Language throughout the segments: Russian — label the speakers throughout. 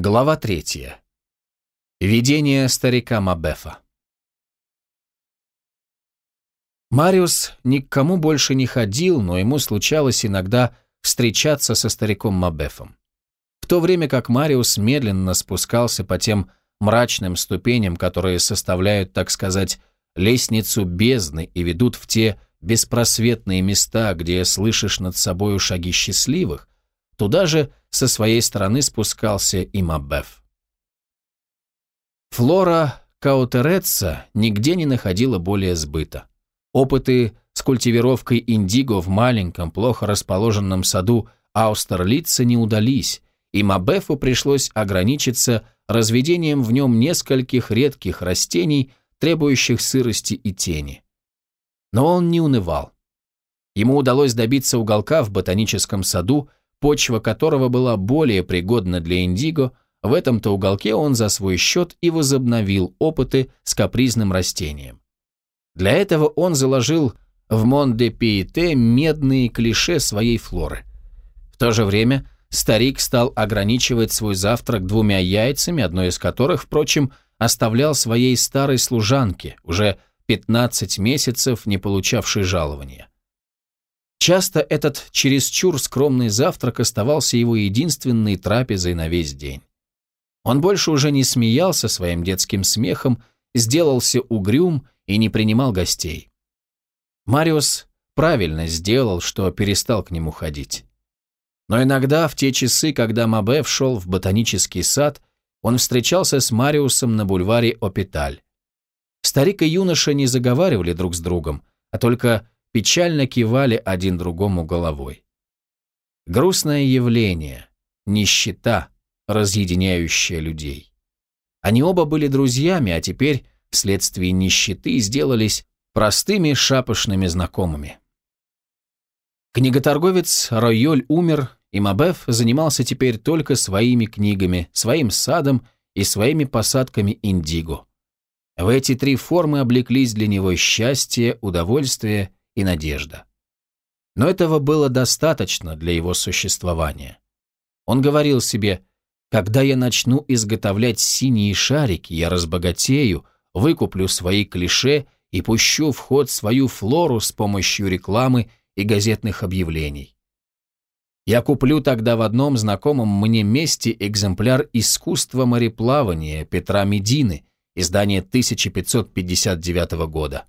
Speaker 1: Глава третья. Видение старика Мабефа. Мариус ни к кому больше не ходил, но ему случалось иногда встречаться со стариком Мабефом. В то время как Мариус медленно спускался по тем мрачным ступеням, которые составляют, так сказать, лестницу бездны и ведут в те беспросветные места, где слышишь над собою шаги счастливых, туда же со своей стороны спускался и Мабеф. Флора Каутереца нигде не находила более сбыта. Опыты с культивировкой индиго в маленьком, плохо расположенном саду Аустерлица не удались, и Мабефу пришлось ограничиться разведением в нем нескольких редких растений, требующих сырости и тени. Но он не унывал. Ему удалось добиться уголка в ботаническом саду, почва которого была более пригодна для индиго, в этом-то уголке он за свой счет и возобновил опыты с капризным растением. Для этого он заложил в Мон-де-Пиете медные клише своей флоры. В то же время старик стал ограничивать свой завтрак двумя яйцами, одно из которых, впрочем, оставлял своей старой служанке, уже 15 месяцев не получавшей жалования. Часто этот чересчур скромный завтрак оставался его единственной трапезой на весь день. Он больше уже не смеялся своим детским смехом, сделался угрюм и не принимал гостей. Мариус правильно сделал, что перестал к нему ходить. Но иногда, в те часы, когда Мабе шел в ботанический сад, он встречался с Мариусом на бульваре Опиталь. Старик и юноша не заговаривали друг с другом, а только печально кивали один другому головой. Грустное явление, нищета, разъединяющая людей. Они оба были друзьями, а теперь, вследствие нищеты, сделались простыми шапошными знакомыми. Книготорговец Ройоль умер, и Мабеф занимался теперь только своими книгами, своим садом и своими посадками индиго. В эти три формы облеклись для него счастье, удовольствие и надежда. Но этого было достаточно для его существования. Он говорил себе, когда я начну изготовлять синие шарики, я разбогатею, выкуплю свои клише и пущу в ход свою флору с помощью рекламы и газетных объявлений. Я куплю тогда в одном знакомом мне месте экземпляр «Искусство мореплавания» Петра Медины, издание 1559 года.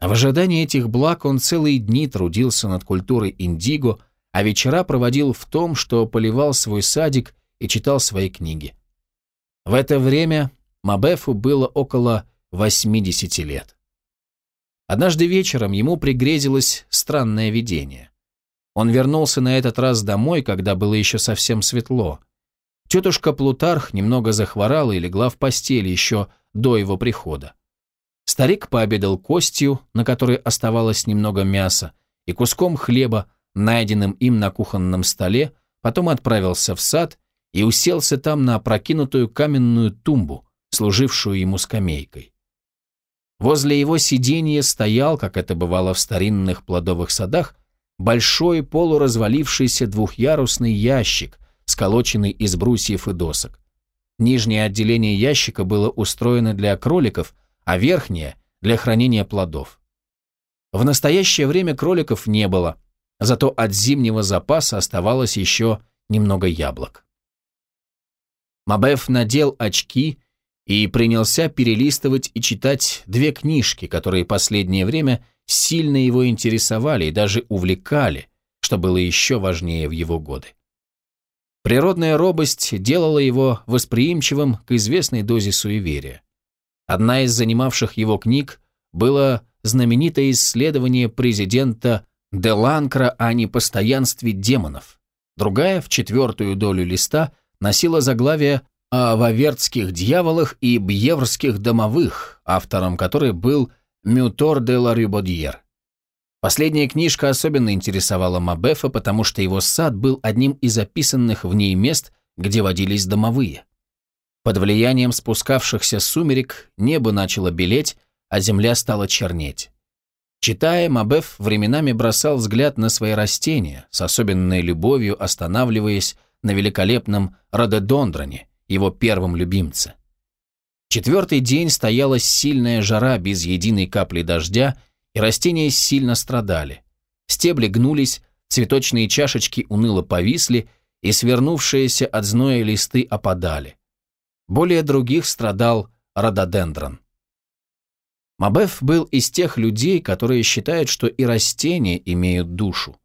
Speaker 1: В ожидании этих благ он целые дни трудился над культурой индиго, а вечера проводил в том, что поливал свой садик и читал свои книги. В это время Мабефу было около 80 лет. Однажды вечером ему пригрезилось странное видение. Он вернулся на этот раз домой, когда было еще совсем светло. Тетушка Плутарх немного захворала и легла в постель еще до его прихода. Старик пообедал костью, на которой оставалось немного мяса, и куском хлеба, найденным им на кухонном столе, потом отправился в сад и уселся там на опрокинутую каменную тумбу, служившую ему скамейкой. Возле его сиденья стоял, как это бывало в старинных плодовых садах, большой полуразвалившийся двухъярусный ящик, сколоченный из брусьев и досок. Нижнее отделение ящика было устроено для кроликов, а верхнее – для хранения плодов. В настоящее время кроликов не было, зато от зимнего запаса оставалось еще немного яблок. Мабеф надел очки и принялся перелистывать и читать две книжки, которые последнее время – сильно его интересовали и даже увлекали, что было еще важнее в его годы. Природная робость делала его восприимчивым к известной дозе суеверия. Одна из занимавших его книг было знаменитое исследование президента Деланкра о непостоянстве демонов. Другая, в четвертую долю листа, носила заглавие о вавертских дьяволах и бьеврских домовых, автором которой был «Мютор де ла Рюбодьер». Последняя книжка особенно интересовала Мабефа, потому что его сад был одним из записанных в ней мест, где водились домовые. Под влиянием спускавшихся сумерек небо начало белеть, а земля стала чернеть. Читая, Мабеф временами бросал взгляд на свои растения, с особенной любовью останавливаясь на великолепном рододондроне, его первом любимце. Четвертый день стояла сильная жара без единой капли дождя, и растения сильно страдали. Стебли гнулись, цветочные чашечки уныло повисли, и свернувшиеся от зноя листы опадали. Более других страдал рододендрон. Мабеф был из тех людей, которые считают, что и растения имеют душу.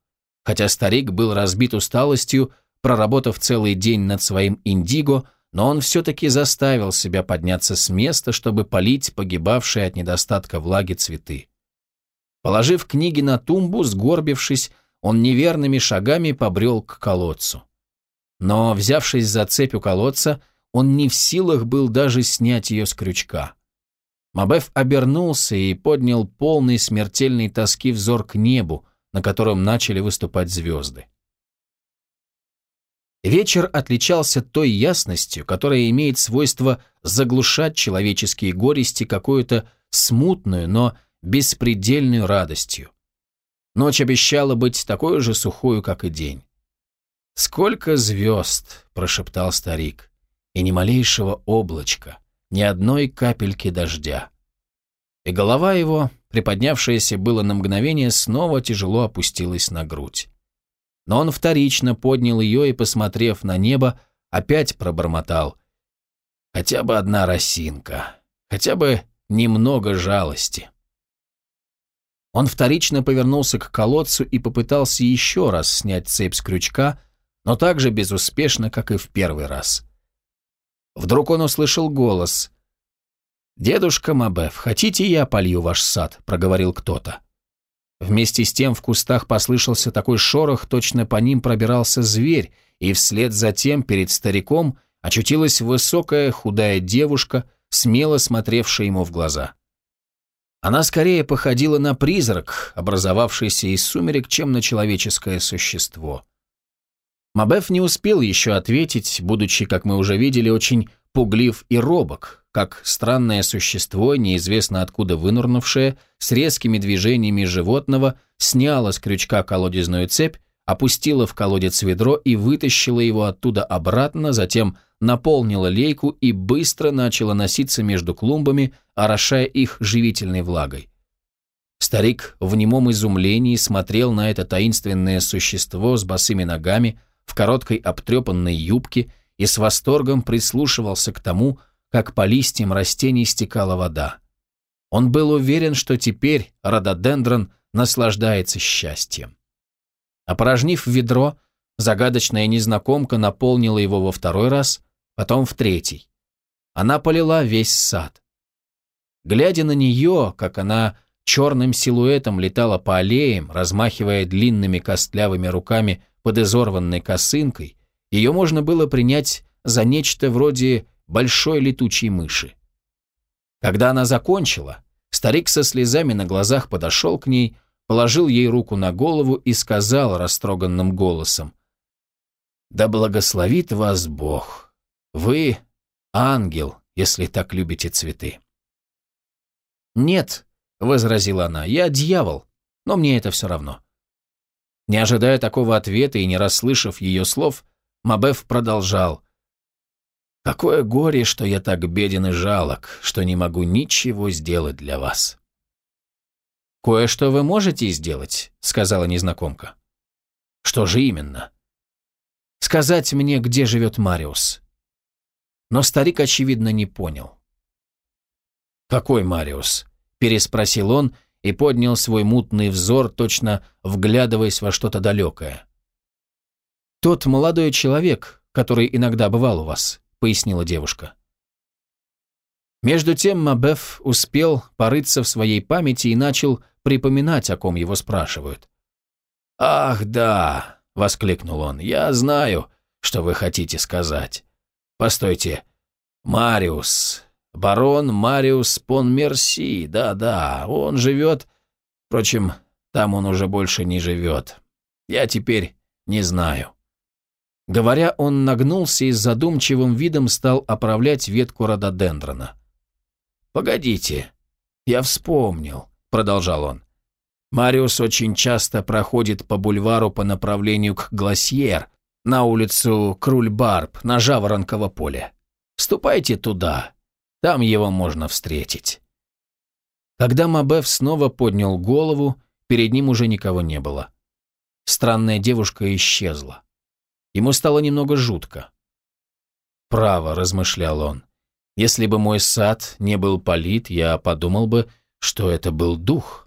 Speaker 1: Хотя старик был разбит усталостью, проработав целый день над своим индиго, но он все-таки заставил себя подняться с места, чтобы полить погибавшие от недостатка влаги цветы. Положив книги на тумбу, сгорбившись, он неверными шагами побрел к колодцу. Но, взявшись за цепь у колодца, он не в силах был даже снять ее с крючка. Мабеф обернулся и поднял полный смертельной тоски взор к небу, на котором начали выступать звезды. Вечер отличался той ясностью, которая имеет свойство заглушать человеческие горести какую-то смутную, но беспредельную радостью. Ночь обещала быть такой же сухой, как и день. «Сколько звезд!» – прошептал старик. «И ни малейшего облачка, ни одной капельки дождя». И голова его, приподнявшаяся было на мгновение, снова тяжело опустилась на грудь. Но он вторично поднял ее и, посмотрев на небо, опять пробормотал. «Хотя бы одна росинка, хотя бы немного жалости». Он вторично повернулся к колодцу и попытался еще раз снять цепь с крючка, но так же безуспешно, как и в первый раз. Вдруг он услышал голос. «Дедушка Мабеф, хотите, я полью ваш сад?» – проговорил кто-то. Вместе с тем в кустах послышался такой шорох, точно по ним пробирался зверь, и вслед за тем перед стариком очутилась высокая худая девушка, смело смотревшая ему в глаза. Она скорее походила на призрак, образовавшийся из сумерек, чем на человеческое существо. Мабеф не успел еще ответить, будучи, как мы уже видели, очень пуглив и робок, как странное существо, неизвестно откуда вынурнувшее, с резкими движениями животного, сняло с крючка колодезную цепь, опустила в колодец ведро и вытащила его оттуда обратно, затем наполнила лейку и быстро начала носиться между клумбами, орошая их живительной влагой. Старик в немом изумлении смотрел на это таинственное существо с босыми ногами, в короткой обтрепанной юбке и с восторгом прислушивался к тому, как по листьям растений стекала вода. Он был уверен, что теперь рододендрон наслаждается счастьем. Опорожнив ведро, загадочная незнакомка наполнила его во второй раз, потом в третий. Она полила весь сад. Глядя на нее, как она черным силуэтом летала по аллеям, размахивая длинными костлявыми руками под изорванной косынкой, ее можно было принять за нечто вроде большой летучей мыши. Когда она закончила, старик со слезами на глазах подошел к ней, положил ей руку на голову и сказал растроганным голосом, «Да благословит вас Бог! Вы ангел, если так любите цветы». «Нет», — возразила она, — «я дьявол, но мне это все равно». Не ожидая такого ответа и не расслышав ее слов, Мабеф продолжал. «Какое горе, что я так беден и жалок, что не могу ничего сделать для вас». «Кое-что вы можете сделать», — сказала незнакомка. «Что же именно?» «Сказать мне, где живет Мариус». Но старик, очевидно, не понял. «Какой Мариус?» — переспросил он и поднял свой мутный взор, точно вглядываясь во что-то далекое. «Тот молодой человек, который иногда бывал у вас», — пояснила девушка. Между тем Мабеф успел порыться в своей памяти и начал припоминать, о ком его спрашивают. «Ах, да!» — воскликнул он. «Я знаю, что вы хотите сказать. Постойте. Мариус, Барон Мариус Понмерси, да-да, он живет... Впрочем, там он уже больше не живет. Я теперь не знаю. Говоря, он нагнулся и с задумчивым видом стал оправлять ветку рододендрона. «Погодите, я вспомнил», — продолжал он. «Мариус очень часто проходит по бульвару по направлению к Гласьер, на улицу Крульбарб на Жаворонково поле. Ступайте туда, там его можно встретить». Когда Мабеф снова поднял голову, перед ним уже никого не было. Странная девушка исчезла. Ему стало немного жутко. «Право», — размышлял он, — «если бы мой сад не был полит, я подумал бы, что это был дух».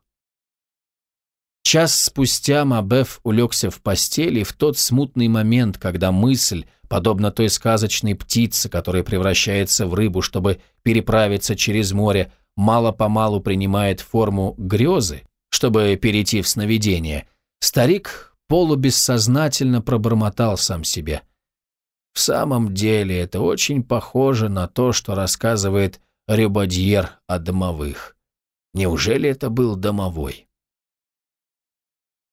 Speaker 1: Час спустя Мабеф улегся в постели в тот смутный момент, когда мысль, подобно той сказочной птице, которая превращается в рыбу, чтобы переправиться через море, мало-помалу принимает форму грезы, чтобы перейти в сновидение, старик полубессознательно пробормотал сам себе. В самом деле это очень похоже на то, что рассказывает Рюбадьер о домовых. Неужели это был домовой?